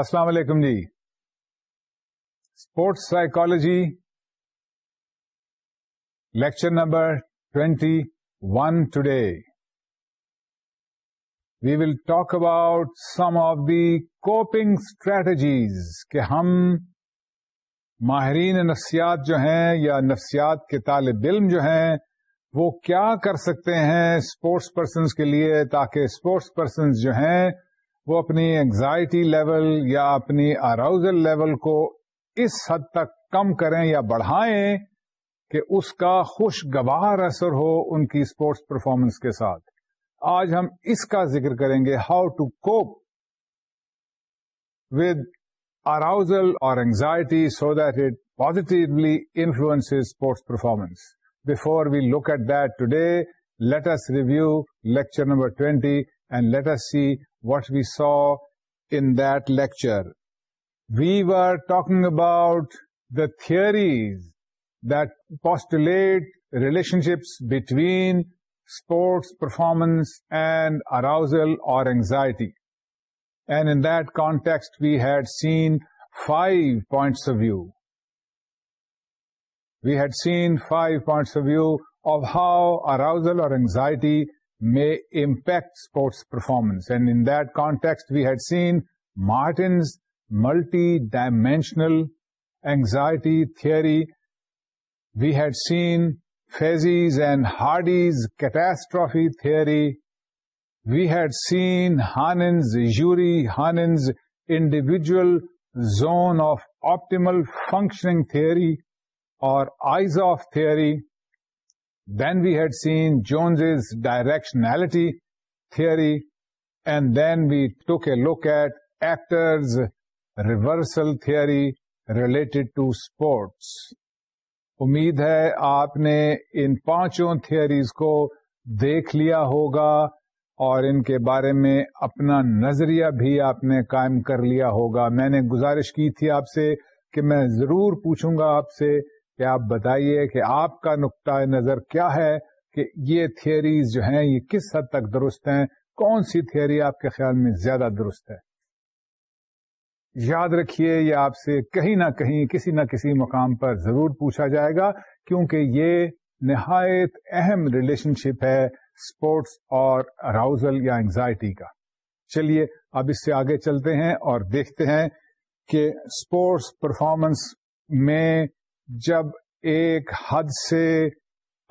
السلام علیکم جی sports psychology lecture number twenty one today we will talk about some of the coping strategies کہ ہم ماہرین نفسیات جو ہیں یا نفسیات کے طالب علم جو ہیں وہ کیا کر سکتے ہیں اسپورٹس پرسنس کے لیے تاکہ اسپورٹس پرسنس جو ہیں وہ اپنی اینگزائٹی لیول یا اپنی اراؤزل لیول کو اس حد تک کم کریں یا بڑھائیں کہ اس کا خوشگوار اثر ہو ان کی اسپورٹس پرفارمنس کے ساتھ آج ہم اس کا ذکر کریں گے how to cope with arousal اور anxiety so that it positively influence sports performance before we look at that today let let's review lecture number twenty and let's see what we saw in that lecture. We were talking about the theories that postulate relationships between sports performance and arousal or anxiety. And in that context, we had seen 5 points of view. We had seen 5 points of view of how arousal or anxiety may impact sports performance. And in that context, we had seen Martin's multi-dimensional anxiety theory. We had seen Fezzi's and Hardy's catastrophe theory. We had seen Yuri Hanen's individual zone of optimal functioning theory, or eyes-off theory. Then we seen Jones Jones's directionality theory and then we took a look at actors reversal theory related to sports امید ہے آپ نے ان پانچوں theories کو دیکھ لیا ہوگا اور ان کے بارے میں اپنا نظریہ بھی آپ نے قائم کر لیا ہوگا میں نے گزارش کی تھی آپ سے کہ میں ضرور پوچھوں گا آپ سے کہ آپ بتائیے کہ آپ کا نقطۂ نظر کیا ہے کہ یہ جو ہیں یہ کس حد تک درست ہیں کون سی تھیوری آپ کے خیال میں زیادہ درست ہے یاد رکھیے یہ آپ سے کہیں نہ کہیں کسی نہ کسی مقام پر ضرور پوچھا جائے گا کیونکہ یہ نہایت اہم ریلیشن شپ ہے اسپورٹس اور اراؤزل یا انگزائٹی کا چلیے اب اس سے آگے چلتے ہیں اور دیکھتے ہیں کہ اسپورٹس پرفارمنس میں جب ایک حد سے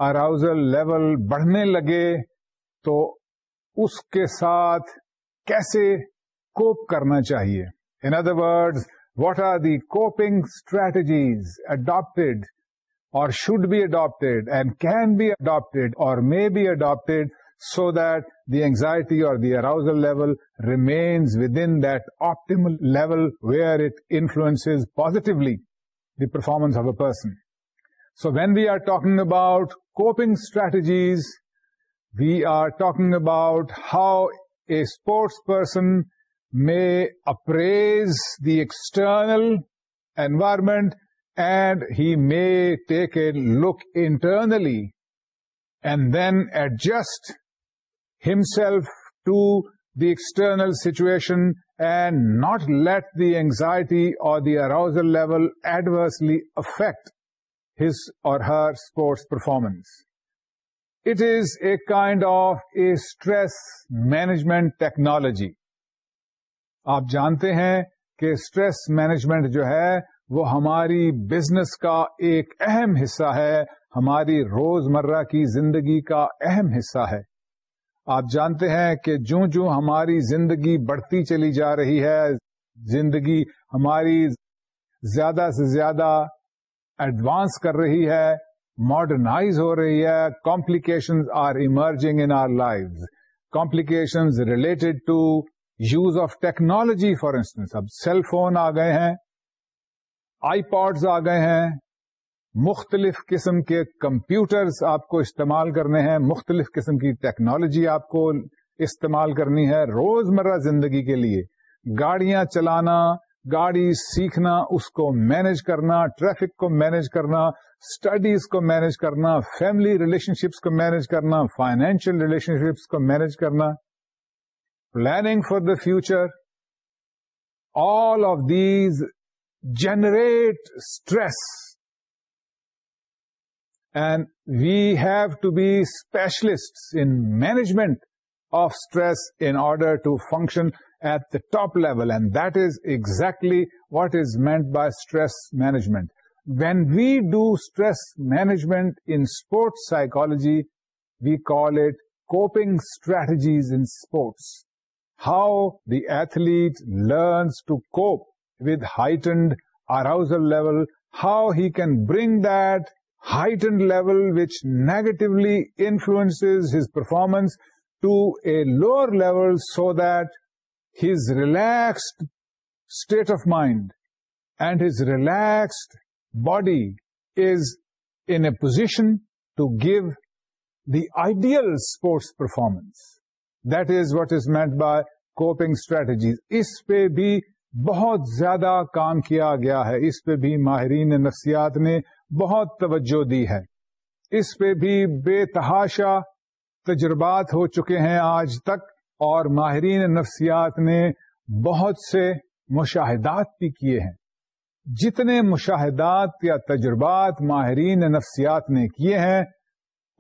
اراؤزل لیول بڑھنے لگے تو اس کے ساتھ کیسے کوپ کرنا چاہیے in other words what are the coping strategies adapted or should be adapted and can be adapted or may be adapted so that the anxiety or the arousal level remains within optimal level where it influence positively the performance of a person. So when we are talking about coping strategies, we are talking about how a sports person may appraise the external environment, and he may take a look internally and then adjust himself to the external situation and not let the anxiety or the arousal level adversely affect his or her sports performance it is a kind of a stress management technology آپ جانتے ہیں کہ stress management جو ہے وہ ہماری business کا ایک اہم حصہ ہے ہماری روز مرہ کی زندگی کا اہم حصہ ہے آپ جانتے ہیں کہ جوں جوں ہماری زندگی بڑھتی چلی جا رہی ہے زندگی ہماری زیادہ سے زیادہ ایڈوانس کر رہی ہے ماڈرنائز ہو رہی ہے complications are emerging in our life complication related to use of technology for instance اب سیل فون آ گئے ہیں آئی پاڈز آ گئے ہیں مختلف قسم کے کمپیوٹرز آپ کو استعمال کرنے ہیں مختلف قسم کی ٹیکنالوجی آپ کو استعمال کرنی ہے روز مرہ زندگی کے لیے گاڑیاں چلانا گاڑی سیکھنا اس کو مینج کرنا ٹریفک کو مینج کرنا اسٹڈیز کو مینج کرنا فیملی ریلیشن شپس کو مینج کرنا فائنینشیل ریلیشن شپس کو مینج کرنا planning for the future all of these generate stress and we have to be specialists in management of stress in order to function at the top level, and that is exactly what is meant by stress management. When we do stress management in sports psychology, we call it coping strategies in sports. How the athlete learns to cope with heightened arousal level, how he can bring that heightened level which negatively influences his performance to a lower level so that his relaxed state of mind and his relaxed body is in a position to give the ideal sports performance. That is what is meant by coping strategies. اس پہ بھی بہت زیادہ کام کیا گیا ہے اس پہ بھی ماہرین نفسیات نے بہت توجہ دی ہے اس پہ بھی بے تحاشا تجربات ہو چکے ہیں آج تک اور ماہرین نفسیات نے بہت سے مشاہدات بھی کیے ہیں جتنے مشاہدات یا تجربات ماہرین نفسیات نے کیے ہیں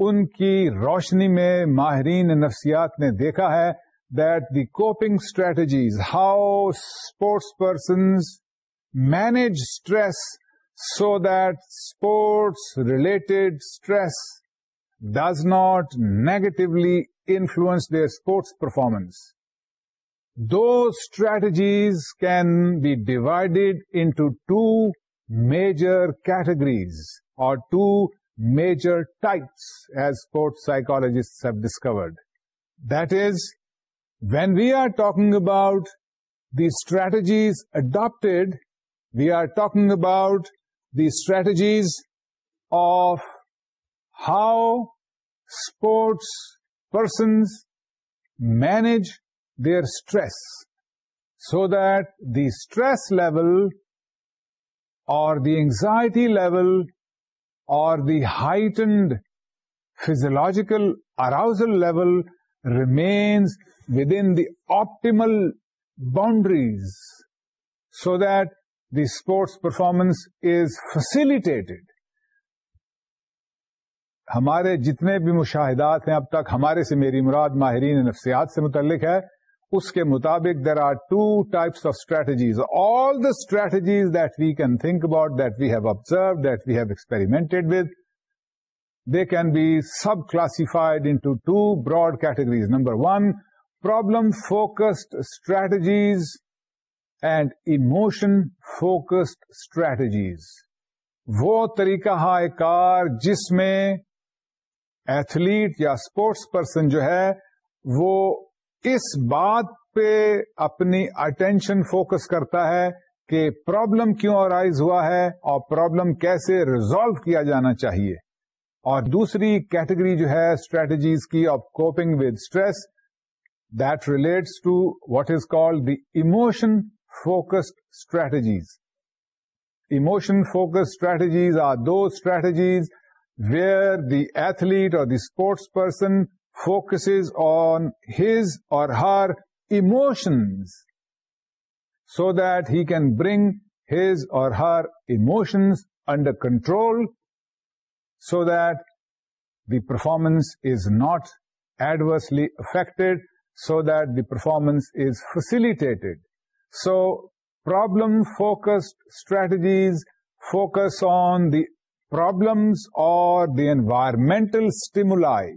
ان کی روشنی میں ماہرین نفسیات نے دیکھا ہے that the coping strategies how sports persons manage stress so that sports related stress does not negatively influence their sports performance. Those strategies can be divided into two major categories or two major types, as sports psychologists have discovered. That is, when we are talking about the strategies adopted, we are talking about the strategies of how sports persons manage their stress so that the stress level or the anxiety level or the heightened physiological arousal level remains within the optimal boundaries so that the sports performance is facilitated ہمارے جتنے بھی مشاہدات ہیں اب تک ہمارے سے میری مراد ماہرین نفسیات سے متعلق ہے اس کے مطابق there are two types of strategies all the strategies that we can think about that we have observe that we have experimented with they can be subclassified to two broad categories number one problem focused strategies and emotion focused strategies وہ طریقہ ہائی کار جس میں athlete یا sports person جو ہے وہ اس بات پہ اپنی اٹینشن فوکس کرتا ہے کہ پرابلم کیوں ارائز ہوا ہے اور پرابلم کیسے ریزالو کیا جانا چاہیے اور دوسری کیٹیگری جو ہے اسٹریٹجیز کی of coping with stress that relates to what is call emotion focused strategies. Emotion-focused strategies are those strategies where the athlete or the sports person focuses on his or her emotions so that he can bring his or her emotions under control so that the performance is not adversely affected, so that the performance is facilitated. So problem-focused strategies focus on the problems or the environmental stimuli,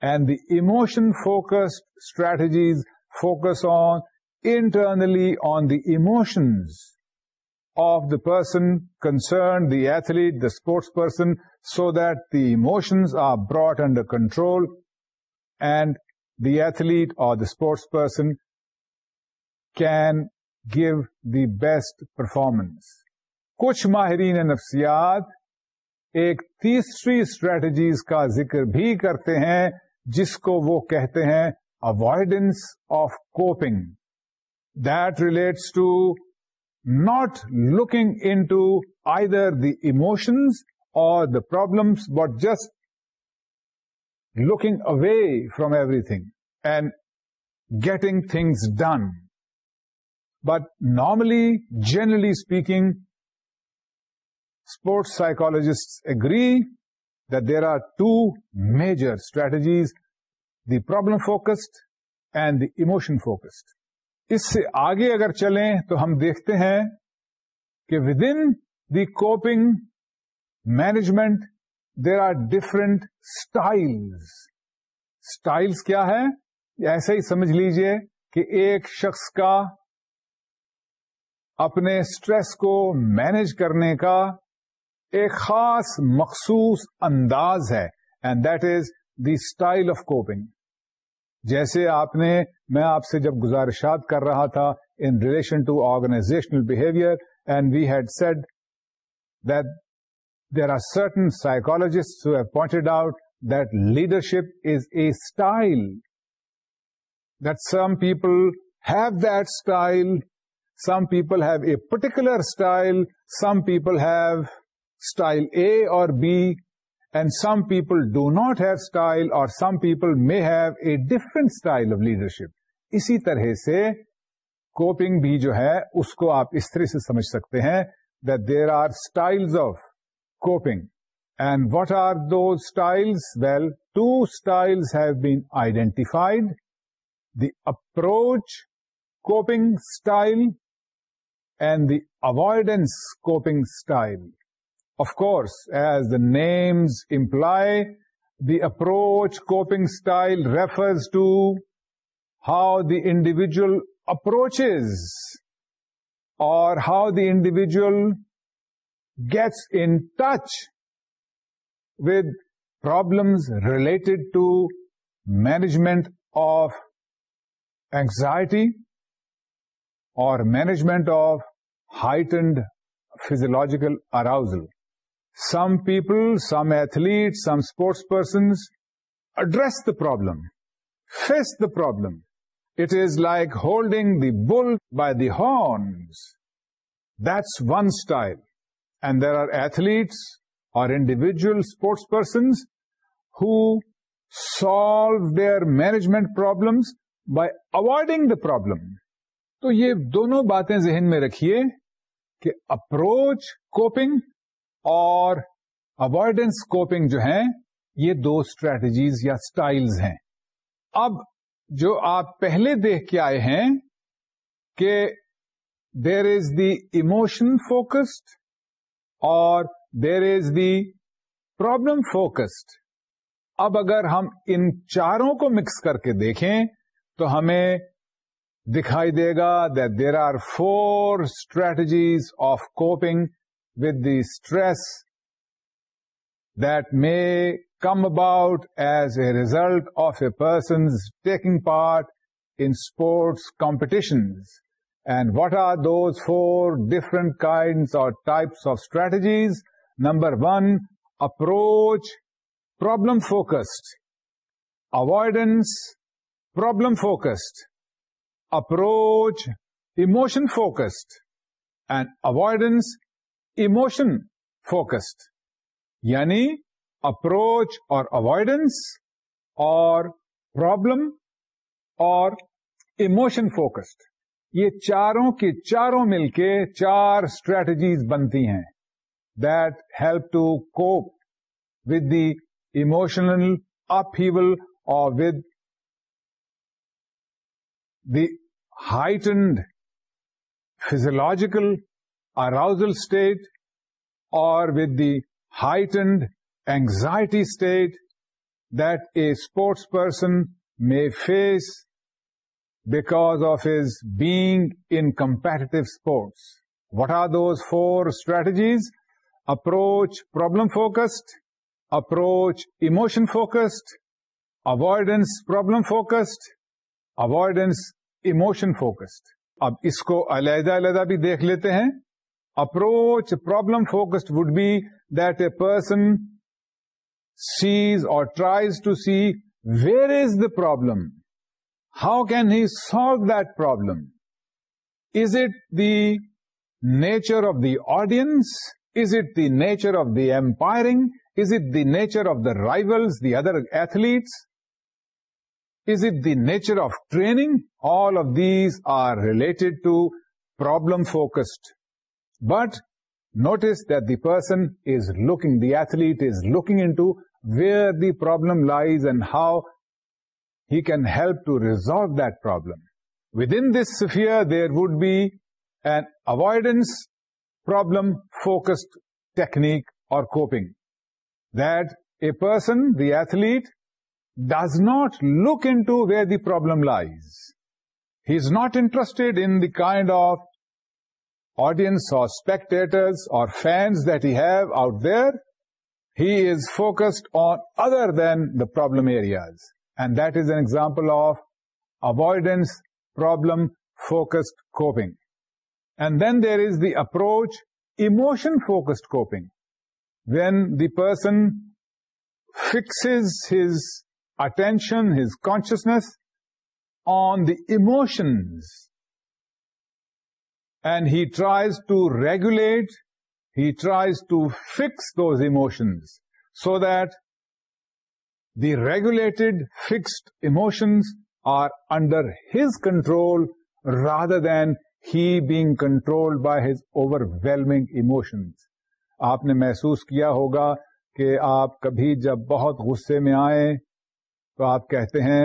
and the emotion-focused strategies focus on internally on the emotions of the person concerned, the athlete, the sports person, so that the emotions are brought under control and the athlete or the sports person can give the best performance کچھ ماہرین نفسیات ایک تیسری strategies کا ذکر بھی کرتے ہیں جس کو وہ کہتے ہیں avoidance of coping that relates to not looking into either the emotions or the problems but just looking away from everything and getting things done but normally generally speaking sports psychologist agree there are two major strategies the problem focused and the emotion focused اس سے آگے اگر چلیں تو ہم دیکھتے ہیں کہ with in the coping management there are different style styles کیا ہے ایسے ہی سمجھ لیجئے کہ ایک شخص کا اپنے اسٹریس کو مینج کرنے کا ایک خاص مخصوص انداز ہے and that is the style of coping جیسے آپ نے میں آپ سے جب گزارشات کر رہا تھا in relation to organisational behaviour and we had said that there are certain psychologist pointed out that leadership is a style that some people have that style some people have a particular style some people have style A or B and some people do not have style or some people may have a different style of leadership اسی طرح سے coping بھی جو ہے اس کو آپ اس طرح سے سمجھ سکتے ہیں there are styles of coping and what are دو style well two style have be identified the approach coping style and the avoidance coping style. Of course, as the names imply, the approach coping style refers to how the individual approaches or how the individual gets in touch with problems related to management of anxiety or management of heightened physiological arousal. Some people, some athletes, some sports persons address the problem, face the problem. It is like holding the bull by the horns. That's one style. And there are athletes or individual sports persons who solve their management problems by avoiding the problem. تو یہ دونوں باتیں ذہن میں رکھیے کہ approach coping اور avoidance coping جو ہیں یہ دو اسٹریٹجیز یا اسٹائل ہیں اب جو آپ پہلے دیکھ کے آئے ہیں کہ there is the emotion focused اور there is the problem focused اب اگر ہم ان چاروں کو مکس کر کے دیکھیں تو ہمیں دکھائی دے گا there are four strategies of coping with the stress that may come about as a result of a persons taking part in its competition and what are those four different kind of types of strategies number one approach problem focused avoidance problem focused approach emotion focused and avoidance emotion focused یعنی approach اور avoidance اور problem اور emotion focused یہ چاروں کے چاروں مل کے چار اسٹریٹجیز بنتی ہیں that help to cope with the emotional upheaval or with the heightened physiological arousal state or with the heightened anxiety state this person may face back of is big in comparative sports what are those four strategies approach problem focused approach emotion focused avoidance problem focused avoidance emotion focused اب اس کو علیحدہ علیحدہ بھی دیکھ لیتے ہیں approach problem focused would be that a person sees or tries to see where is the problem how can he solve that problem is it the nature of the audience is it the nature of the umpiring is it the nature of the rivals the other athletes Is it the nature of training? All of these are related to problem-focused. But notice that the person is looking, the athlete is looking into where the problem lies and how he can help to resolve that problem. Within this sphere, there would be an avoidance problem-focused technique or coping that a person, the athlete, does not look into where the problem lies. He is not interested in the kind of audience or spectators or fans that he have out there. He is focused on other than the problem areas. And that is an example of avoidance, problem-focused coping. And then there is the approach, emotion-focused coping. When the person fixes his attention, his consciousness on the emotions and he tries to regulate, he tries to fix those emotions so that the regulated fixed emotions are under his control rather than he being controlled by his overwhelming emotions. آپ نے محسوس کیا ہوگا کہ آپ کبھی جب بہت غصے میں آئیں تو آپ کہتے ہیں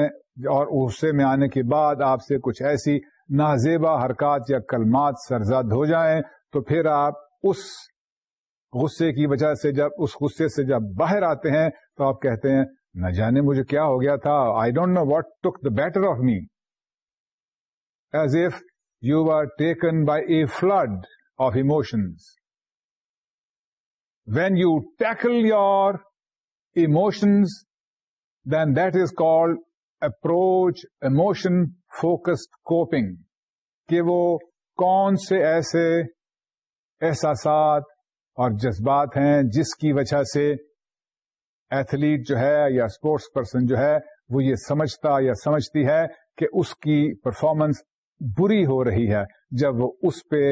اور غصے میں آنے کے بعد آپ سے کچھ ایسی نازیبا حرکات یا کلمات سرزد ہو جائیں تو پھر آپ اس غصے کی وجہ سے جب اس غصے سے جب باہر آتے ہیں تو آپ کہتے ہیں نہ جانے مجھے کیا ہو گیا تھا I don't know what took the better of me as if you are taken by a flood of emotions when you tackle your emotions then this called approach emotion focused coping کہ وہ کون سے ایسے احساسات اور جذبات ہیں جس کی وجہ سے ایتھلیٹ جو ہے یا اسپورٹس پرسن جو ہے وہ یہ سمجھتا یا سمجھتی ہے کہ اس کی پرفارمنس بری ہو رہی ہے جب وہ اس پہ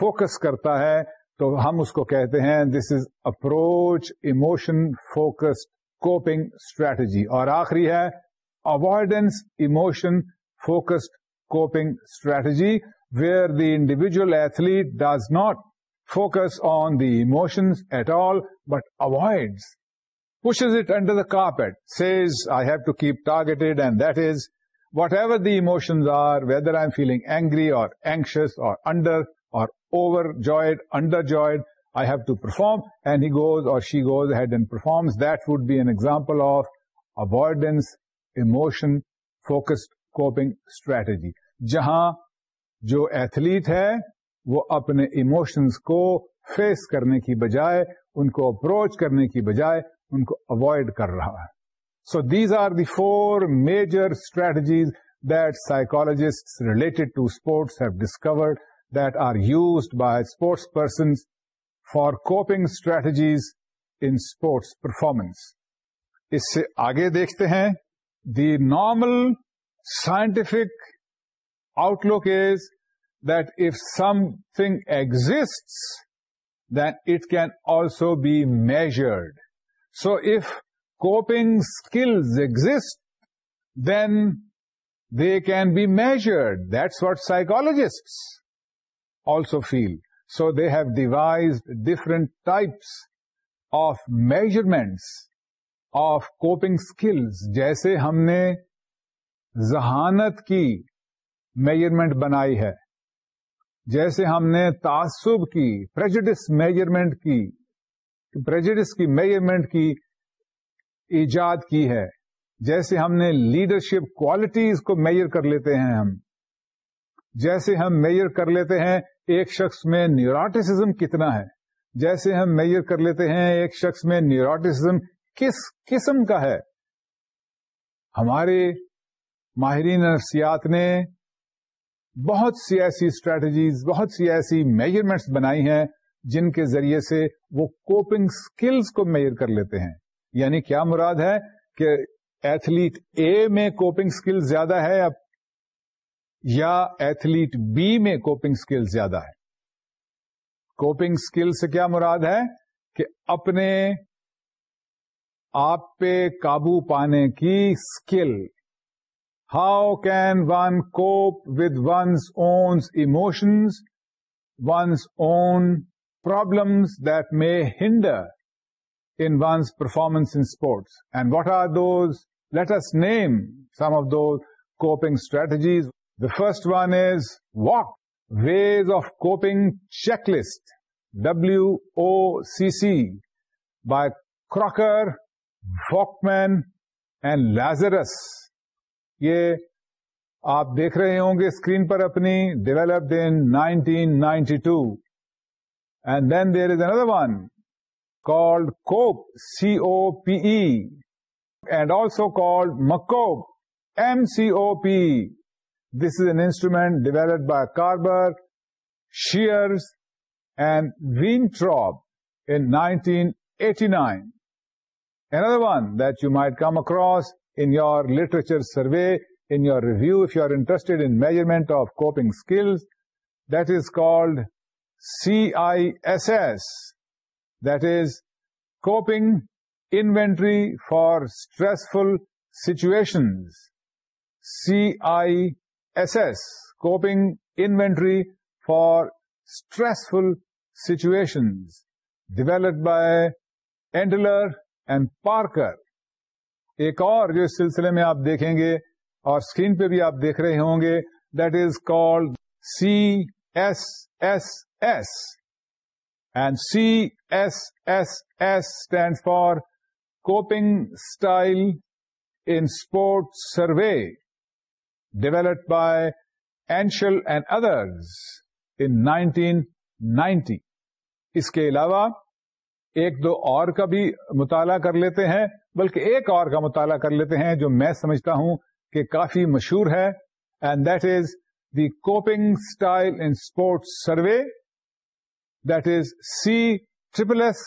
فوکس کرتا ہے تو ہم اس کو کہتے ہیں this is approach emotion focused coping strategy اور آخری ہے avoidance emotion focused coping strategy where the individual athlete does not focus on the emotions at all but avoid pushes it under the carpet says I have to keep targeted and that is whatever the emotions are whether I am feeling angry or anxious or under or overjoyed under joyed I have to perform and he goes or she goes ahead and perform that would be an example of avoidance emotion focused coping strategy جہاں جو athlete ہے وہ اپنے emotions کو face کرنے کی بجائے ان کو اپروچ کرنے کی بجائے ان کو اوائڈ کر رہا ہے so these are the four major strategies that psychologist related to sports have discovered that are used by sports persons for coping strategies in sports performance اس سے آگے دیکھتے ہیں the normal scientific outlook is that if something exist then it can also be measured so if coping skills exist then they can be measured that's what psychologist also feel so they have devised different types of measurements of coping skills. جیسے ہم نے ذہانت کی measurement بنائی ہے جیسے ہم نے تعصب کی پرجڈس میجرمنٹ کی پرجڈس کی میجرمنٹ کی ایجاد کی ہے جیسے ہم نے لیڈرشپ کوالٹیز کو میئر کر لیتے ہیں ہم جیسے ہم میئر کر لیتے ہیں ایک شخص میں نیوراٹسزم کتنا ہے جیسے ہم میئر کر لیتے ہیں ایک شخص میں نیوراٹسزم کس قسم کا ہے ہمارے ماہرین نفسیات نے بہت سی ایسی اسٹریٹجیز بہت سی ایسی میجرمنٹس بنائی ہیں جن کے ذریعے سے وہ کوپنگ سکلز کو میئر کر لیتے ہیں یعنی کیا مراد ہے کہ ایتھلیٹ اے میں کوپنگ اسکل زیادہ ہے یا یا ایتھلیٹ بی میں کوپنگ اسکل زیادہ ہے کوپنگ اسکل سے کیا مراد ہے کہ اپنے آپ پہ قابو پانے کی skill how can one cope with one's own emotions one's own problems that may hinder in one's performance in sports and what are those let's name some of those coping strategies first one is walk ways of coping checklist W O C C by Crocker Walkman and Lazarus یہ آپ دیکھ رہے ہوں گے screen پر اپنی develop in nineteen ninety two and then there is another one called COPE C O P and also called MCOPE M C O P This is an instrument developed by Carver, Shears, and Weintraub in 1989. Another one that you might come across in your literature survey, in your review, if you are interested in measurement of coping skills, that is called CISS, that is Coping Inventory for Stressful Situations, CISS. S coping inventory for stressful situation develop by Endler and Parker ایک اور جو اس سلسلے میں آپ دیکھیں گے اور screen پہ بھی آپ دیکھ رہے ہوں گے that is called C S S S and C S S S stand for coping style in sport survey develop by Anshel and other in nineteen ninety اس کے علاوہ ایک دو اور کا بھی مطالعہ کر لیتے ہیں بلکہ ایک اور کا مطالعہ کر لیتے ہیں جو میں سمجھتا ہوں کہ کافی مشہور ہے and that is the coping style in sports survey that is C triple S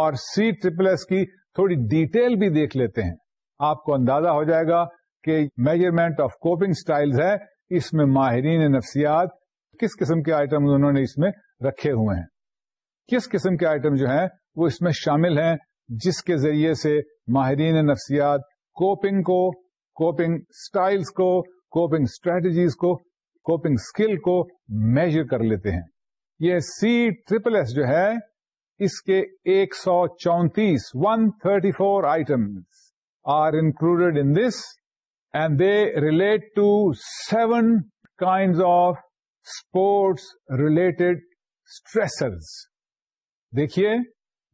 اور سی ٹریپل ایس کی تھوڑی ڈیٹیل بھی دیکھ لیتے ہیں آپ کو اندازہ ہو جائے گا میجرمنٹ آف کوپنگ اسٹائل ہے اس میں ماہرین نفسیات کس قسم کے آئٹم انہوں نے اس میں رکھے ہوئے ہیں کس قسم کے آئٹم جو ہیں وہ اس میں شامل ہیں جس کے ذریعے سے ماہرین نفسیات کوپنگ کو کوپنگ اسٹائلس کو کوپنگ اسٹریٹجیز کو کوپنگ اسکل کو میجر کر لیتے ہیں یہ سی ٹریپل ایس جو ہے اس کے ایک سو چونتیس one thirty four item are included in this and they relate to seven kinds of sports related stressors دیکھیے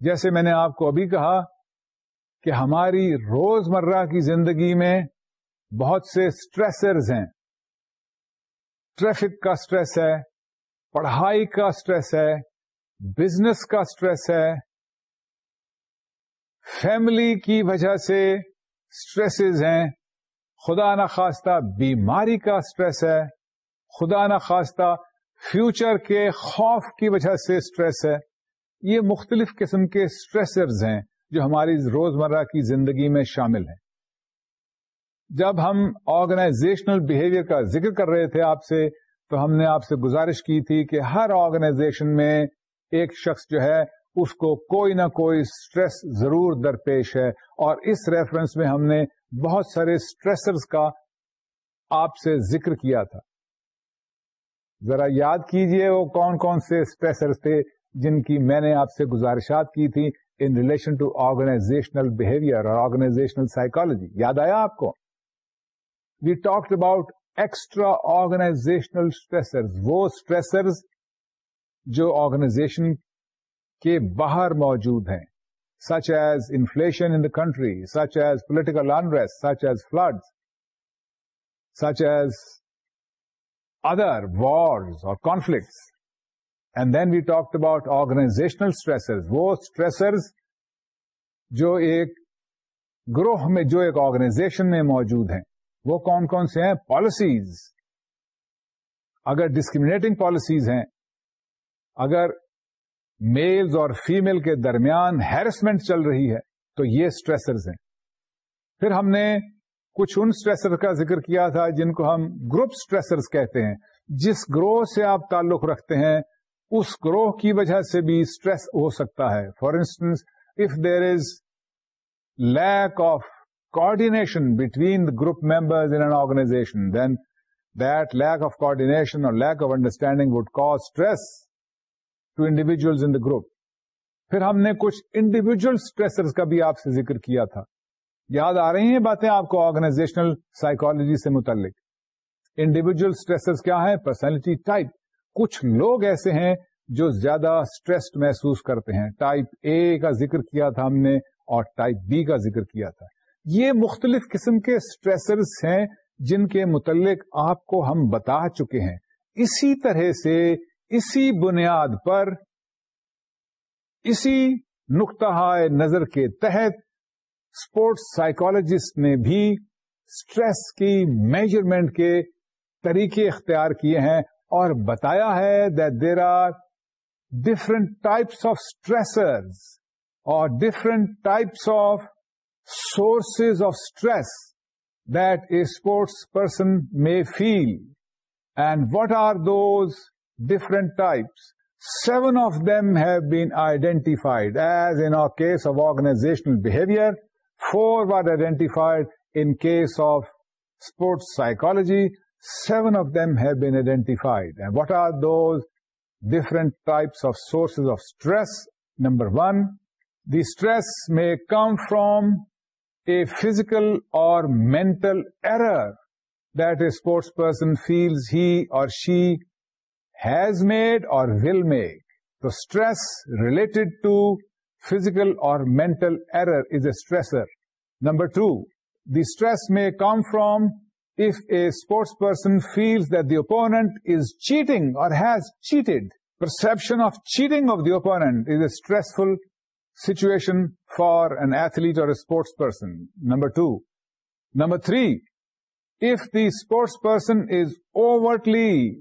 جیسے میں نے آپ کو ابھی کہا کہ ہماری روز مرہ کی زندگی میں بہت سے اسٹریسرز ہیں ٹریفک کا اسٹریس ہے پڑھائی کا اسٹریس ہے بزنس کا اسٹریس ہے فیملی کی وجہ سے اسٹریسز ہیں خدا نخواستہ بیماری کا سٹریس ہے خدا نخواستہ فیوچر کے خوف کی وجہ سے سٹریس ہے یہ مختلف قسم کے سٹریسرز ہیں جو ہماری روز مرہ کی زندگی میں شامل ہیں جب ہم آرگنائزیشنل بہیویئر کا ذکر کر رہے تھے آپ سے تو ہم نے آپ سے گزارش کی تھی کہ ہر آرگنائزیشن میں ایک شخص جو ہے اس کو کوئی نہ کوئی سٹریس ضرور درپیش ہے اور اس ریفرنس میں ہم نے بہت سارے اسٹریسرس کا آپ سے ذکر کیا تھا ذرا یاد کیجئے وہ کون کون سے تھے جن کی میں نے آپ سے گزارشات کی تھی in relation to organisational behaviour اور آرگنائزیشنل سائیکولوجی یاد آیا آپ کو we talk about extra organisational stressor وہ اسٹریسرز جو آرگنائزیشن کے باہر موجود ہیں such as inflation in the country, such as political unrest, such as floods, such as other wars or conflicts. And then we talked about organizational stressors, those stressors جو ایک گروہ میں جو ایک آرگنائزیشن میں موجود ہیں وہ کون کون سے ہیں پالیسیز اگر ڈسکریمنیٹنگ پالیسیز ہیں اگر میلز اور فیمل کے درمیان ہیرسمنٹ چل رہی ہے تو یہ اسٹریسرز ہیں پھر ہم نے کچھ ان اسٹریسر کا ذکر کیا تھا جن کو ہم گروپ اسٹریسرز کہتے ہیں جس گروہ سے آپ تعلق رکھتے ہیں اس گروہ کی وجہ سے بھی اسٹریس ہو سکتا ہے for instance if there is lack of coordination between the group members organization then that lack of coordination اور lack of understanding would cause stress to individual in the group پھر ہم نے کچھ انڈیویجل کا بھی آپ سے ذکر کیا تھا یاد آ رہی ہیں باتیں آپ کو آرگنائزیشنل سائیکالوجی سے متعلق انڈیویجل کیا ہے پرسنالٹی ٹائپ کچھ لوگ ایسے ہیں جو زیادہ اسٹریسڈ محسوس کرتے ہیں ٹائپ اے کا ذکر کیا تھا ہم نے اور ٹائپ بی کا ذکر کیا تھا یہ مختلف قسم کے اسٹریسرس ہیں جن کے متعلق آپ کو ہم بتا چکے ہیں اسی طرح سے اسی بنیاد پر اسی نقطہ نظر کے تحت اسپورٹس سائیکولوجسٹ نے بھی اسٹریس کی میجرمنٹ کے طریقے اختیار کیے ہیں اور بتایا ہے that there are different types of stressors اور different types of sources of stress that a sports person may feel and what are those different types. 7 of them have been identified, as in our case of organizational behavior. 4 were identified in case of sports psychology. 7 of them have been identified. And what are those different types of sources of stress? Number 1, the stress may come from a physical or mental error that a sports person feels he or she has made or will make. So stress related to physical or mental error is a stressor. Number two, the stress may come from if a sports person feels that the opponent is cheating or has cheated. Perception of cheating of the opponent is a stressful situation for an athlete or a sports person. Number two. Number three, if the sports person is overtly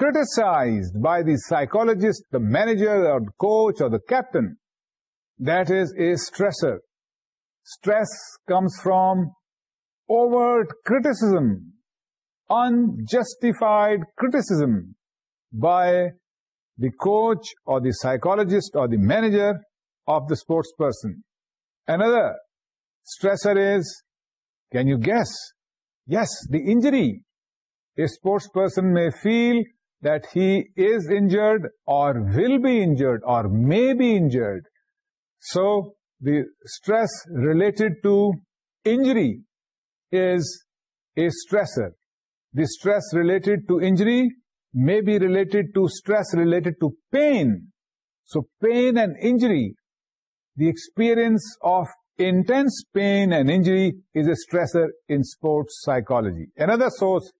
criticized by the psychologist the manager اور coach اور captain this a stressor stress comes from over criticized کرائے the coach اور psychologist اور the manager of the sports person and other stressor is can you guess yes the injury a sports person may feel that he is injured or will be injured or may be injured. So the stress related to injury is a stressor. The stress related to injury may be related to stress related to pain. So pain and injury, the experience of intense pain and injury is a stressor in sports psychology. Another source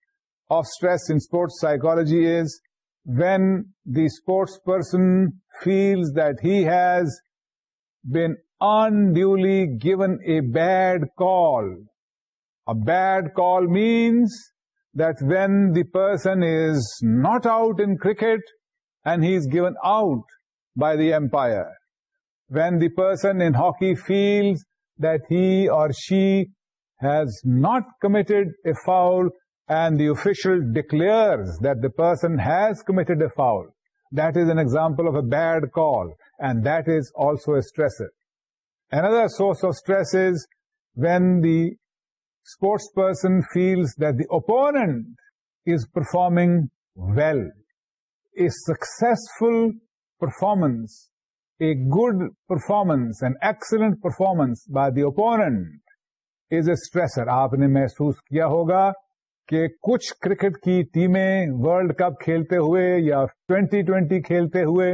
of stress in sports psychology is when the sports person feels that he has been unduly given a bad call. A bad call means that when the person is not out in cricket and he is given out by the umpire. When the person in hockey feels that he or she has not committed a foul and the official declare that the person has committed a foul that is an example of a bad call and that is also a stressors of stress when the sports person feels that the opponent is performing well a successful performance a گارمنس and excellent performance by the opponent is a stressor آپ نے محسوس کیا ہوگا کہ کچھ cricket کی ٹیمیں ورلڈ کپ کھیلتے ہوئے یا ٹوینٹی ٹوینٹی کھیلتے ہوئے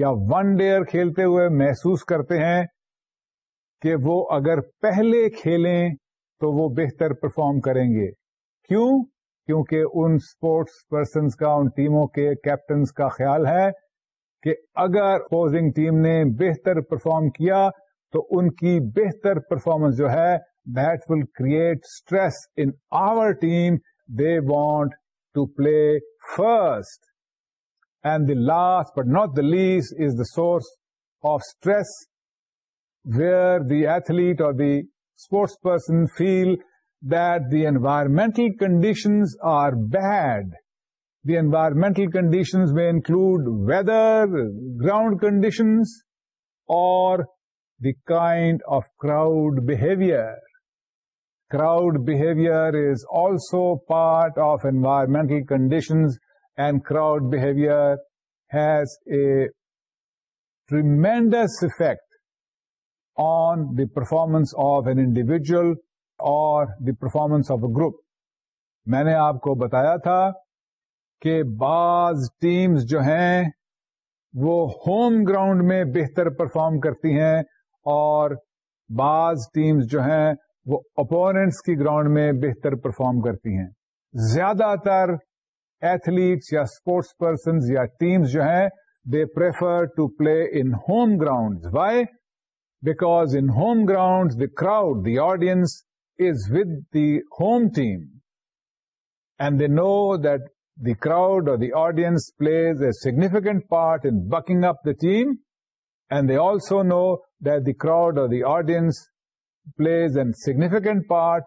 یا ون ڈیئر کھیلتے ہوئے محسوس کرتے ہیں کہ وہ اگر پہلے کھیلیں تو وہ بہتر پرفارم کریں گے کیوں کیونکہ ان اسپورٹس پرسنز کا ان ٹیموں کے کیپٹنز کا خیال ہے کہ اگر اپوزنگ ٹیم نے بہتر پرفارم کیا تو ان کی بہتر پرفارمنس جو ہے the will create stress our team they want to play first and the last but not the least is the source of stress where the athlete or the sports person feel the environmental conditions are bad the environmental conditions may include weather ground conditions or the kind of crowd behaviour crowd behaviour is also part of environmental conditions and crowd behaviour has a tremendous effect on the performance of an individual اور the performance of a group میں نے آپ کو بتایا تھا کہ بعض teams جو ہیں وہ ہوم گراؤنڈ میں بہتر پرفارم کرتی ہیں اور بعض ٹیمز جو ہیں وہ اپوننٹس کی گراؤنڈ میں بہتر پرفارم کرتی ہیں زیادہ تر ایتھلیٹس یا اسپورٹس پرسن یا ٹیمس جو ہیں they prefer to play in home ground why because in home ground the crowd the audience is with the home team and they know that the crowd اور the audience plays a significant part in backing up the team and they also know that the crowd اور the audience plays an significant part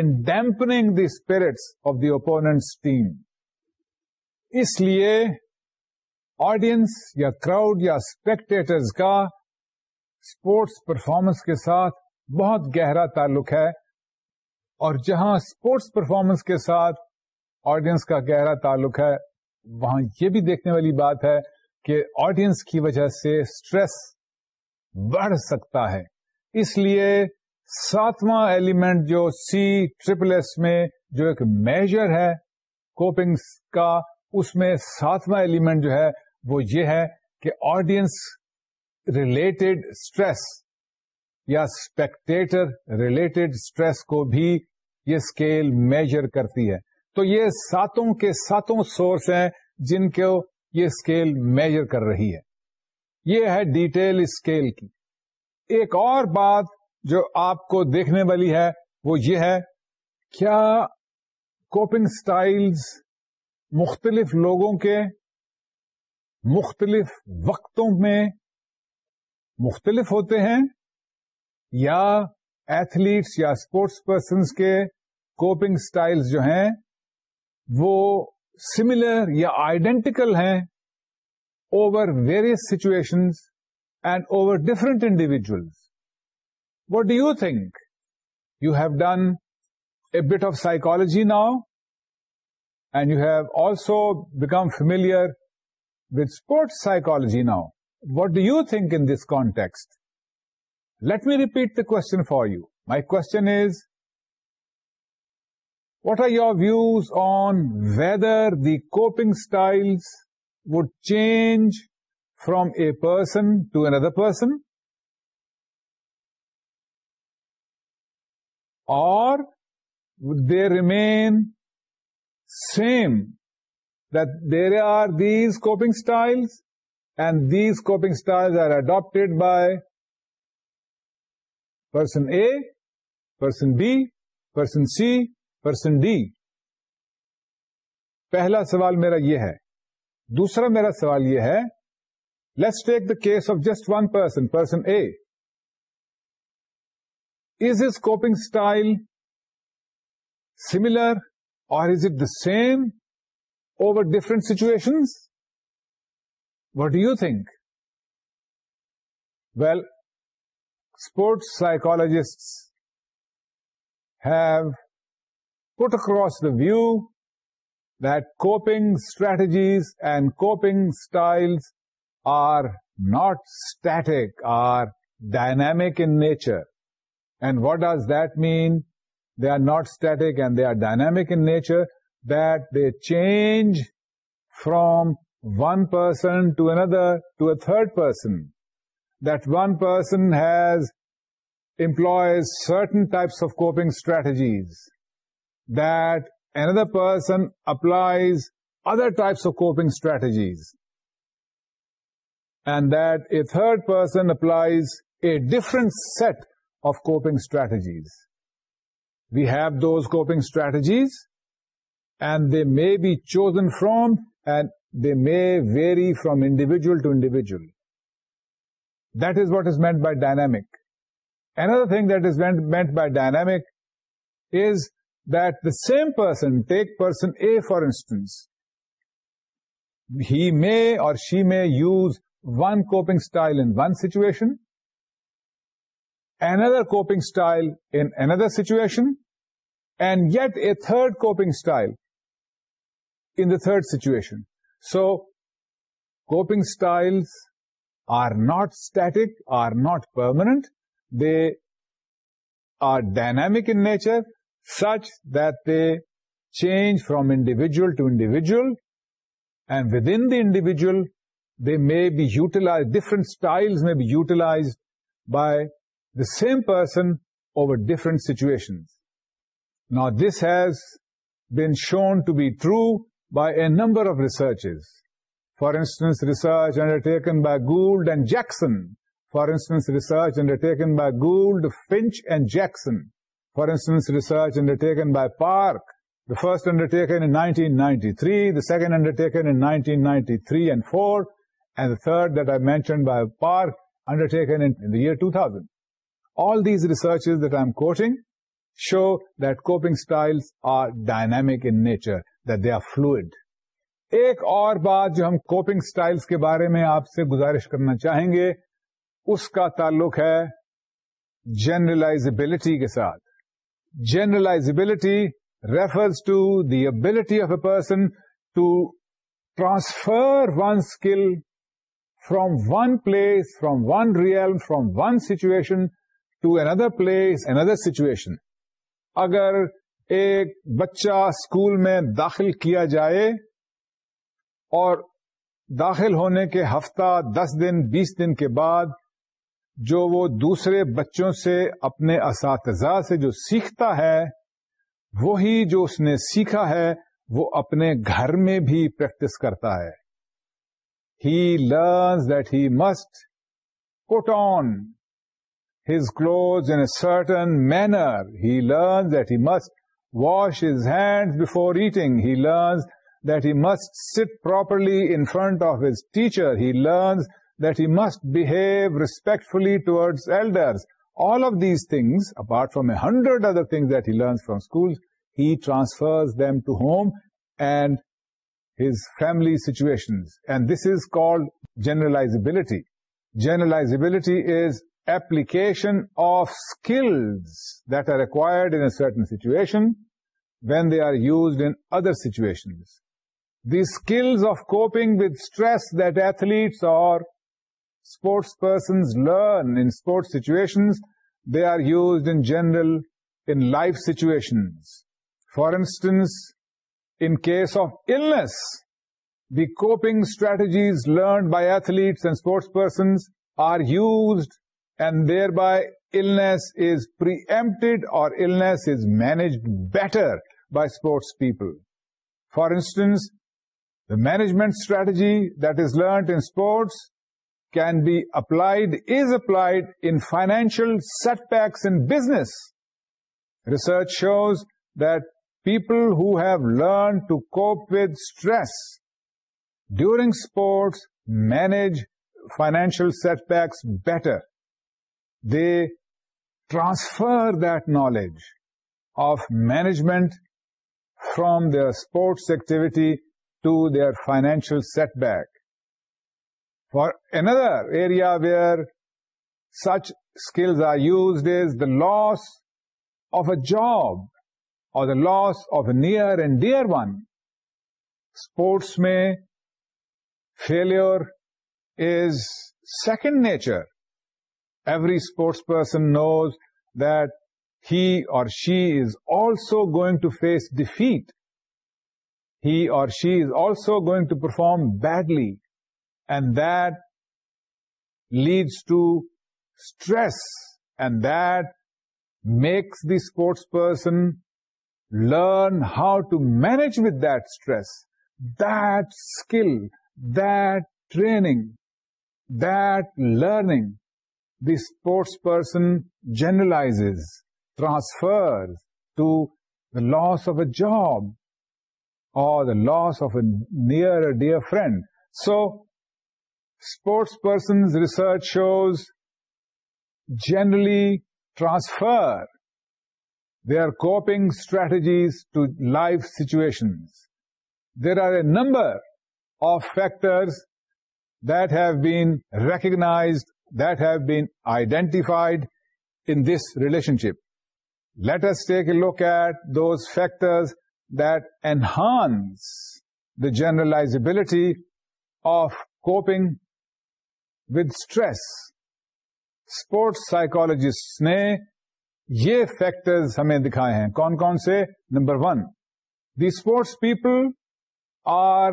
in damping the spirits of the opponent's team اس لیے audience یا crowd یا spectators کا sports performance کے ساتھ بہت گہرا تعلق ہے اور جہاں اسپورٹس پرفارمنس کے ساتھ آڈینس کا گہرا تعلق ہے وہاں یہ بھی دیکھنے والی بات ہے کہ آڈینس کی وجہ سے اسٹریس بڑھ سکتا ہے اس لیے ساتواں ایلیمنٹ جو سی ٹریپل ایس میں جو ایک میجر ہے کوپنگس کا اس میں ساتواں ایلیمنٹ جو ہے وہ یہ ہے کہ آڈینس ریلیٹڈ اسٹریس یا اسپیکٹیٹر ریلیٹڈ اسٹریس کو بھی یہ اسکیل میجر کرتی ہے تو یہ ساتوں کے ساتوں سورس ہیں جن کو یہ اسکیل میجر کر رہی ہے یہ ہے ڈیٹیل اسکیل کی ایک اور بات جو آپ کو دیکھنے والی ہے وہ یہ ہے کیا کوپنگ سٹائلز مختلف لوگوں کے مختلف وقتوں میں مختلف ہوتے ہیں یا ایتھلیٹس یا اسپورٹس پرسنس کے کوپنگ سٹائلز جو ہیں وہ سملر یا آئیڈینٹیکل ہیں over various situations and over different individuals What do you think? You have done a bit of psychology now, and you have also become familiar with sports psychology now. What do you think in this context? Let me repeat the question for you. My question is, what are your views on whether the coping styles would change from a person to another person? remain remain same there are these coping styles and these coping style are adapted by person A person B person C person D پہلا سوال میرا یہ ہے دوسرا میرا سوال یہ ہے let's take the case of just one person person A Is his coping style similar or is it the same over different situations? What do you think? Well, sports psychologists have put across the view that coping strategies and coping styles are not static, are dynamic in nature. And what does that mean? They are not static and they are dynamic in nature, that they change from one person to another, to a third person. That one person employs certain types of coping strategies, that another person applies other types of coping strategies, and that a third person applies a different set of coping strategies. We have those coping strategies, and they may be chosen from, and they may vary from individual to individual. That is what is meant by dynamic. Another thing that is meant by dynamic is that the same person, take person A for instance, he may or she may use one coping style in one situation another coping style in another situation, and yet a third coping style in the third situation. So, coping styles are not static, are not permanent. They are dynamic in nature, such that they change from individual to individual, and within the individual, they may be utilized, different styles may be utilized by the same person over different situations. Now, this has been shown to be true by a number of researches. For instance, research undertaken by Gould and Jackson. For instance, research undertaken by Gould, Finch, and Jackson. For instance, research undertaken by Park. The first undertaken in 1993, the second undertaken in 1993 and 4, and the third that I mentioned by Park undertaken in the year 2000. All these research is that I am coaching show the coping style are dynamic in nature they are fluid ایک اور بات جو ہم coping styles کے بارے میں آپ سے گزارش کرنا چاہیں گے اس کا تعلق ہے جنرلائزبلٹی کے ساتھ generalizability refers to the ability of a person to transfer one skill from one place from one real from one situation another place another situation اگر ایک بچہ اسکول میں داخل کیا جائے اور داخل ہونے کے ہفتہ دس دن بیس دن کے بعد جو وہ دوسرے بچوں سے اپنے اساتذہ سے جو سیکھتا ہے وہی جو اس نے سیکھا ہے وہ اپنے گھر میں بھی پریکٹس کرتا ہے he learns that he must coat his clothes in a certain manner. He learns that he must wash his hands before eating. He learns that he must sit properly in front of his teacher. He learns that he must behave respectfully towards elders. All of these things, apart from 100 other things that he learns from schools, he transfers them to home and his family situations. And this is called generalizability. Generalizability is application of skills that are required in a certain situation when they are used in other situations. The skills of coping with stress that athletes or sports persons learn in sports situations, they are used in general in life situations. For instance, in case of illness, the coping strategies learned by athletes and sports persons are used and thereby illness is preempted or illness is managed better by sports people. For instance, the management strategy that is learnt in sports can be applied, is applied in financial setbacks in business. Research shows that people who have learned to cope with stress during sports manage financial setbacks better they transfer that knowledge of management from their sports activity to their financial setback. For another area where such skills are used is the loss of a job or the loss of a near and dear one. Sports mein failure is second nature. Every sports person knows that he or she is also going to face defeat. He or she is also going to perform badly, and that leads to stress, and that makes the sports person learn how to manage with that stress. That skill, that training, that learning the sports person generalizes, transfers to the loss of a job or the loss of a near or dear friend. So, sports person's research shows generally transfer their coping strategies to life situations. There are a number of factors that have been recognized that have been identified in this relationship let's ٹی ایٹ those factors that enhance the generalizability of coping with stress sports psychologist نے یہ factors ہمیں دکھائے ہیں کون کون سے number one the sports people are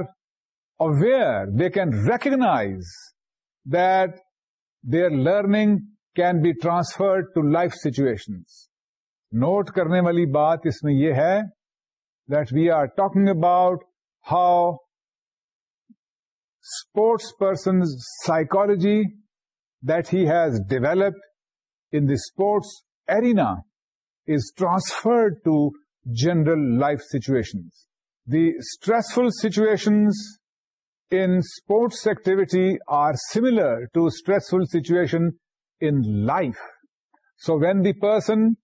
aware we can recognize that they are learning can be transferred to life situation note کرنے والی بات اس میں یہ ہے they're talking about how sports persons psychology that has develop in the sports arena is transferred to general life situation the stressful situation in sports activity are similar to stressful situation in life. So when the person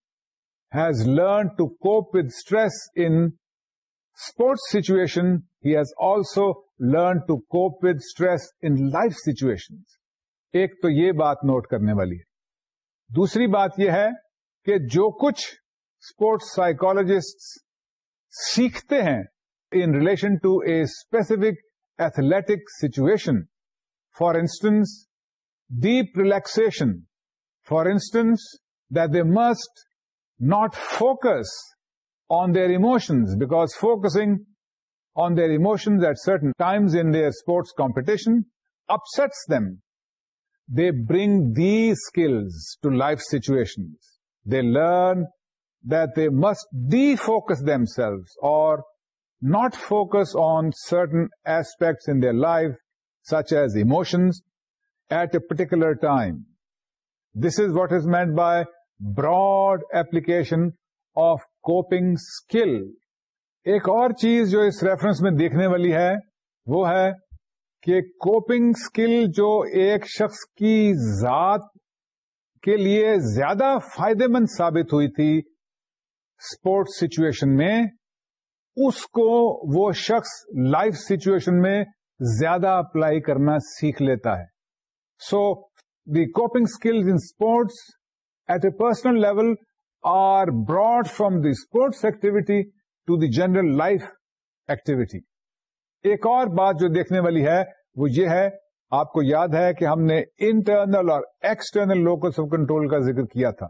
has learned to cope with stress in sports situation, he has also learned to cope with stress in life situations. ایک تو یہ بات note کرنے والی ہے دوسری بات یہ ہے کہ جو کچھ اسپورٹس سائیکولوجسٹ سیکھتے ہیں in relation to a specific athletic situation. For instance, deep relaxation. For instance, that they must not focus on their emotions, because focusing on their emotions at certain times in their sports competition upsets them. They bring these skills to life situations. They learn that they must defocus themselves or focus on certain aspects in their life, such as emotions, at a particular time. This is what is meant by broad application of coping skill. ایک اور چیز جو اس reference میں دیکھنے والی ہے وہ ہے کہ کوپنگ اسکل جو ایک شخص کی ذات کے لیے زیادہ فائدے مند ثابت ہوئی تھی اسپورٹس سچویشن میں اس کو وہ شخص لائف سچویشن میں زیادہ اپلائی کرنا سیکھ لیتا ہے so the coping skills in sports at a personal level are Broad from the sports activity to the general life activity ایک اور بات جو دیکھنے والی ہے وہ یہ ہے آپ کو یاد ہے کہ ہم نے انٹرنل اور ایکسٹرنل لوکس آف کنٹرول کا ذکر کیا تھا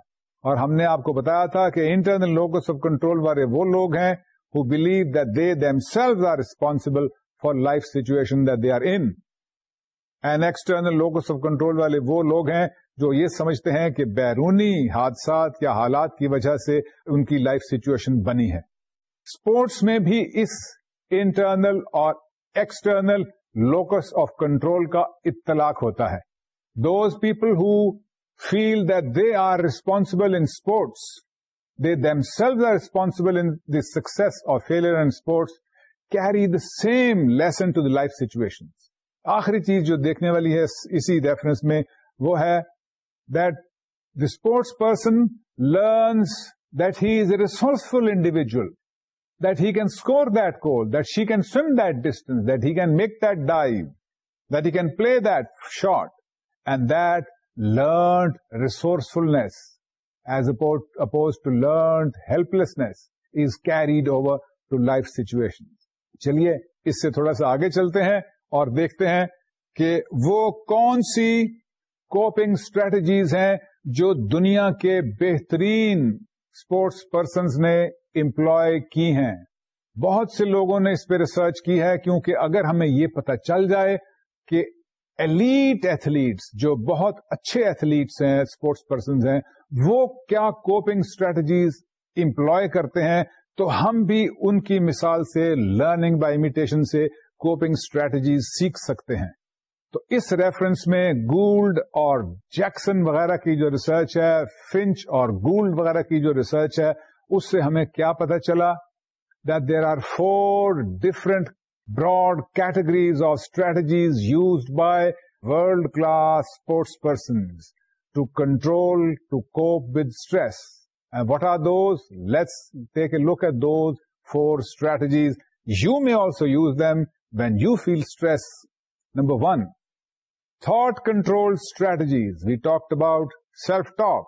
اور ہم نے آپ کو بتایا تھا کہ انٹرنل لوکس آف کنٹرول والے وہ لوگ ہیں who believe that they themselves are responsible for life situation that they are in. Life external locus of control والے وہ لوگ ہیں جو یہ سمجھتے ہیں کہ بیرونی حادثات یا حالات کی وجہ سے ان کی لائف سچویشن بنی ہے اسپورٹس میں بھی اس انٹرنل اور ایکسٹرنل لوکس آف کنٹرول کا اطلاق ہوتا ہے those people who feel that they are responsible in sports themselves are responsible in the success or fail and sports carry the same lesson to the life situation آخری چیز جو دیکھنے والی ہے اسی ریفرنس میں وہ ہے the sports person learns that he is a resourceful individual that he can score goal the can so that distance that he can make دائو that he can play that shot and that learn resourcefulness as opposed to learn helplessness is carried over to life situation چلیے اس سے تھوڑا سا آگے چلتے ہیں اور دیکھتے ہیں کہ وہ کون سی کوپنگ اسٹریٹجیز ہیں جو دنیا کے بہترین اسپورٹس پرسنز نے امپلوائے کی ہیں بہت سے لوگوں نے اس پہ ریسرچ کی ہے کیونکہ اگر ہمیں یہ پتہ چل جائے کہ ایلیٹ ایتھلیٹس جو بہت اچھے ایتھلیٹس ہیں اسپورٹس پرسنز ہیں وہ کیا کوپنگ اسٹریٹجیز امپلوائے کرتے ہیں تو ہم بھی ان کی مثال سے لرننگ بائی امیٹیشن سے کوپنگ اسٹریٹجیز سیکھ سکتے ہیں تو اس ریفرنس میں گولڈ اور جیکسن وغیرہ کی جو ریسرچ ہے فنچ اور گولڈ وغیرہ کی جو ریسرچ ہے اس سے ہمیں کیا پتا چلا there are four different broad categories of strategies used by world class sports persons to control, to cope with stress. And what are those? Let's take a look at those 4 strategies. You may also use them when you feel stress. Number 1, thought-control strategies. We talked about self-talk.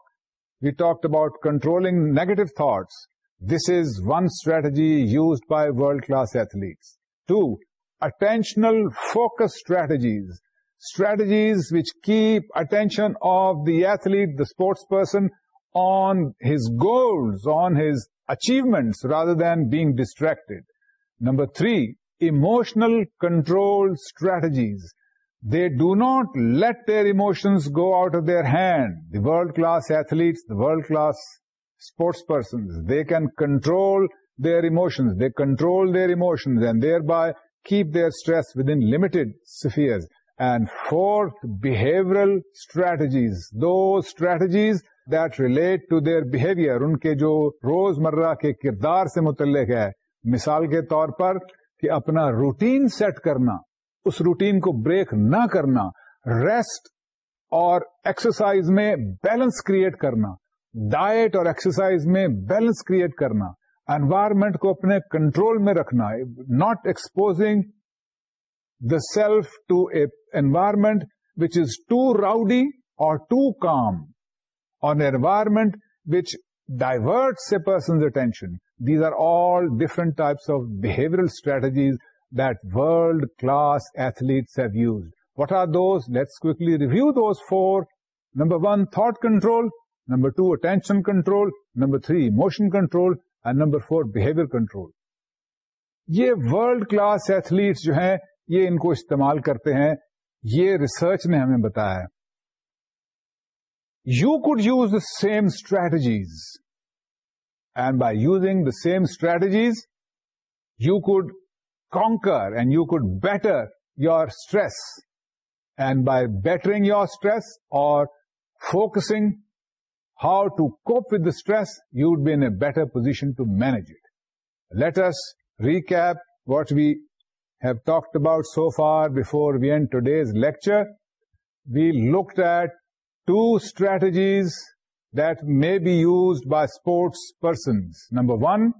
We talked about controlling negative thoughts. This is one strategy used by world-class athletes. 2, attentional focus strategies strategies which keep attention of the athlete, the sports person, on his goals, on his achievements, rather than being distracted. Number three, emotional control strategies. They do not let their emotions go out of their hand. The world-class athletes, the world-class sports persons, they can control their emotions. They control their emotions and thereby keep their stress within limited spheres. And fourth behavioural strategies do strategies that relate to their behaviour ان کے جو روز مرہ کے کردار سے متعلق ہے مثال کے طور پر کہ اپنا روٹین سیٹ کرنا اس روٹین کو بریک نہ کرنا ریسٹ اور ایکسرسائز میں بیلنس کریٹ کرنا ڈائٹ اور ایکسرسائز میں بیلنس کریٹ کرنا انوائرمنٹ کو اپنے کنٹرول میں رکھنا not exposing self to اےمنٹ which is too rowdy اور too calm اورشن control number three motion control and number four behaviour control یہ ولڈ کلاس ایتھلیٹ جو ہیں یہ ان کو استعمال کرتے ہیں یہ ریسرچ نے ہمیں بتایا ہے you could use the same strategies and by using the same strategies you could conquer and you could better your stress and by bettering your stress اور focusing how to cope with the stress you would be in a better position to manage it let's recap what we have talked about so far before we end today's lecture. We looked at two strategies that may be used by sports persons. Number one,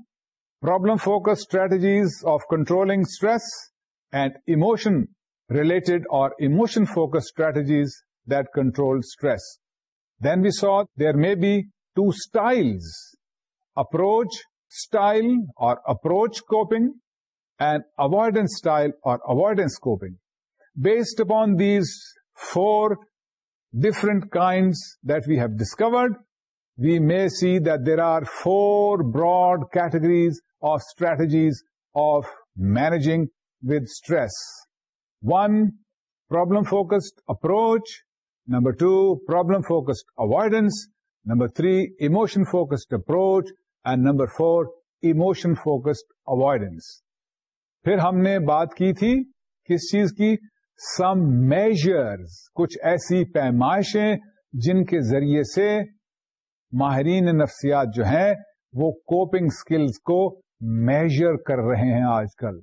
problem-focused strategies of controlling stress, and emotion-related or emotion-focused strategies that control stress. Then we saw there may be two styles, approach style or approach coping and avoidance style or avoidance coping based upon these four different kinds that we have discovered. We may see that there are four broad categories of strategies of managing with stress. 1, problem-focused approach. Number 2, problem-focused avoidance. Number 3, emotion-focused approach. And number 4, emotion-focused avoidance. پھر ہم نے بات کی تھی کس چیز کی some measures کچھ ایسی پیمائشیں جن کے ذریعے سے ماہرین نفسیات جو ہیں وہ کوپنگ سکلز کو میجر کر رہے ہیں آج کل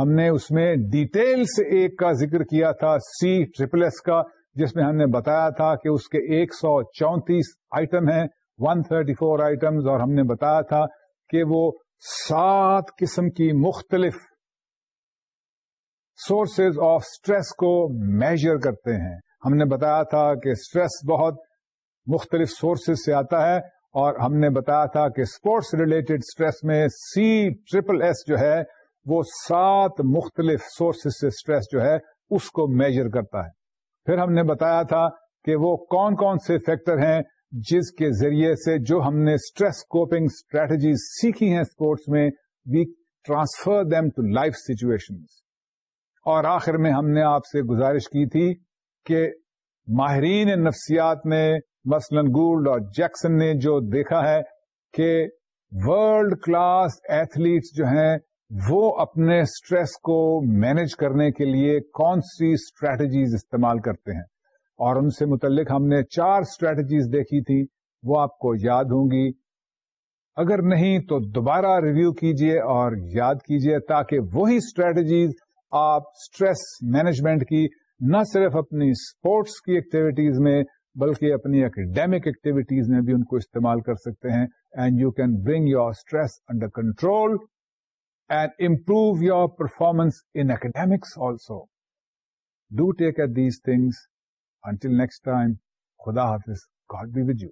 ہم نے اس میں ڈیٹیل سے ایک کا ذکر کیا تھا سی ٹریپل ایس کا جس میں ہم نے بتایا تھا کہ اس کے ایک سو چونتیس آئٹم ہیں ون تھرٹی فور آئٹمز اور ہم نے بتایا تھا کہ وہ سات قسم کی مختلف سورسز آف اسٹریس کو میجر کرتے ہیں ہم نے بتایا تھا کہ اسٹریس بہت مختلف سورسز سے آتا ہے اور ہم نے بتایا تھا کہ اسپورٹس ریلیٹڈ اسٹریس میں سی ٹریپل ایس جو ہے وہ سات مختلف سورسز سے اسٹریس جو ہے اس کو میجر کرتا ہے پھر ہم نے بتایا تھا کہ وہ کون کون سے فیکٹر ہیں جس کے ذریعے سے جو ہم نے اسٹریس کوپنگ اسٹریٹجیز سیکھی ہیں اسپورٹس میں we transfer them to life situations اور آخر میں ہم نے آپ سے گزارش کی تھی کہ ماہرین نفسیات نے مثلا گولڈ اور جیکسن نے جو دیکھا ہے کہ ورلڈ کلاس ایتھلیٹس جو ہیں وہ اپنے اسٹریس کو مینج کرنے کے لیے کون سی اسٹریٹجیز استعمال کرتے ہیں اور ان سے متعلق ہم نے چار اسٹریٹجیز دیکھی تھی وہ آپ کو یاد ہوں گی اگر نہیں تو دوبارہ ریویو کیجیے اور یاد کیجیے تاکہ وہی اسٹریٹجیز آپ اسٹریس مینجمنٹ کی نہ صرف اپنی اسپورٹس کی ایکٹیویٹیز میں بلکہ اپنی اکیڈیمک ایکٹیویٹیز میں بھی ان کو استعمال کر سکتے ہیں and you can bring your stress under control and improve your performance in academics also do take at these things until next time خدا حافظ گاڈ بی ود یو